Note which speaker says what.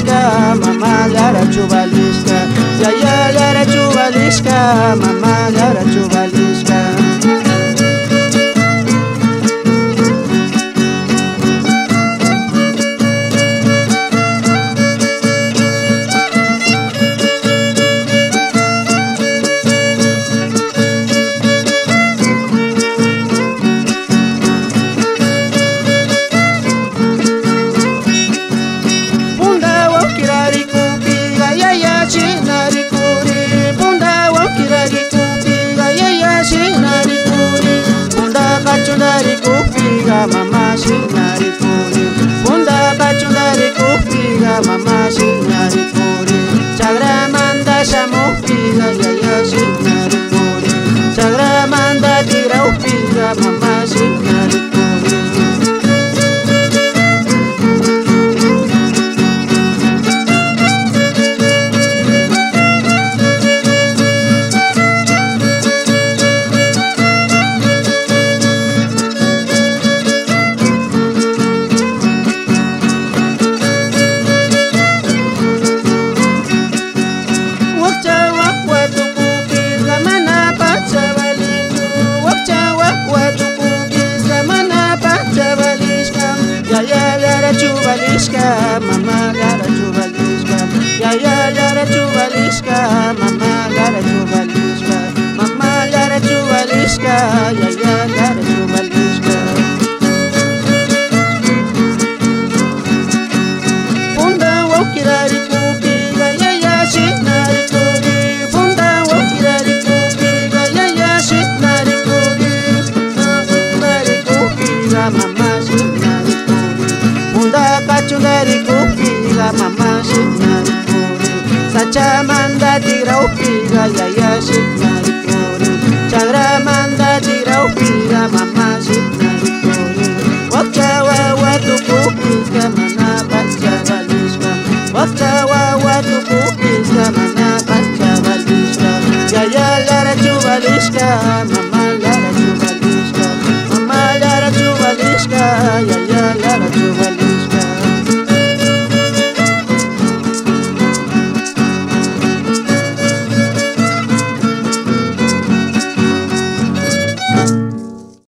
Speaker 1: chubalisca, mamá lara chubalisca, ya ya lara chubalisca, mamá りコピーがまましなりこ chubalishka mama lara chubalishka Ya ya mama lara chubalishka Mama lara chubalishka ya ya lara chubalishka Funda wakirari kupi ya ya shinari kupi Funda wakirari kupi ya ya shinari la mama shinari kupi chungari kupi la mama shimari kore sacha manda tira upi la yaya shimari kore chagra manda tira upi la mama shimari kore wakcha wawa tu kupi kamana pacha valishka wakcha wawa tu kupi kamana pacha valishka yaya lara chuvalishka mama lara chuvalishka mama lara chuvalishka yaya lara chuvalishka